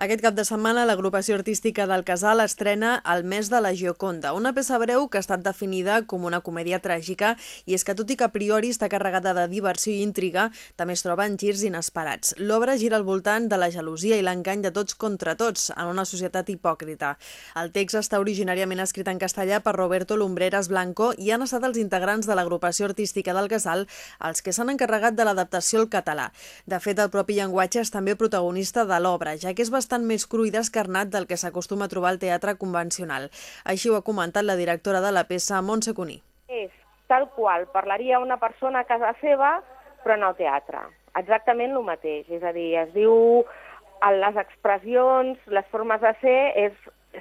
Aquest cap de setmana l'agrupació artística del Casal estrena El mes de la Gioconda, una peça breu que ha estat definida com una comèdia tràgica i és que tot i que a priori està carregada de diversió i intriga, també es troba en girs inesperats. L'obra gira al voltant de la gelosia i l'engany de tots contra tots en una societat hipòcrita. El text està originàriament escrit en castellà per Roberto Lumbreras Blanco i han estat els integrants de l'agrupació artística del Casal els que s'han encarregat de l'adaptació al català. De fet, el propi llenguatge és també protagonista de l'obra, ja que és bastant bastant més cru i descarnat del que s'acostuma a trobar al teatre convencional. Així ho ha comentat la directora de la peça, Montse Cuní. És tal qual, parlaria una persona a casa seva, però en el teatre. Exactament el mateix, és a dir, es diu les expressions, les formes de ser, és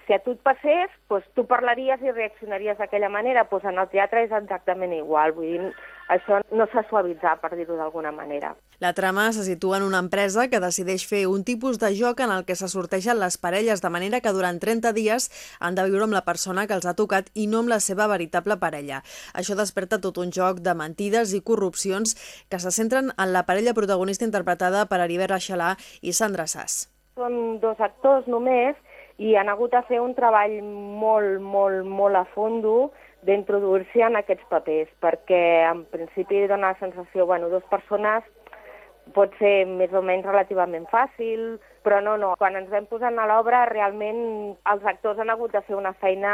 si a tu et passés, doncs tu parlaries i reaccionaries d'aquella manera, doncs en el teatre és exactament igual, vull dir, això no s'ha suavitzat, per dir-ho d'alguna manera. La trama se situa en una empresa que decideix fer un tipus de joc en el que se sortegen les parelles de manera que durant 30 dies han de viure amb la persona que els ha tocat i no amb la seva veritable parella. Això desperta tot un joc de mentides i corrupcions que se centren en la parella protagonista interpretada per Heribert Aixalà i Sandra Sass. Són dos actors només i han hagut de fer un treball molt, molt, molt a fondo d'introduir-se en aquests papers, perquè en principi dona la sensació, bueno, dues persones pot ser més o menys relativament fàcil, però no, no. Quan ens vam posar a l'obra, realment els actors han hagut de fer una feina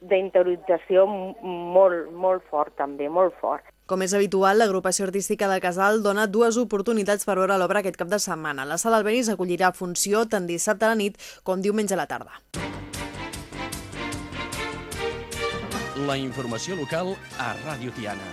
d'interiorització molt, molt fort, també, molt fort. Com és habitual, l'agrupació artística del Casal dona dues oportunitats per veure l'obra aquest cap de setmana. La sala Albenis acollirà funció tant dissabte a la nit com diumenge a la tarda. La informació local a Ràdio Tiana.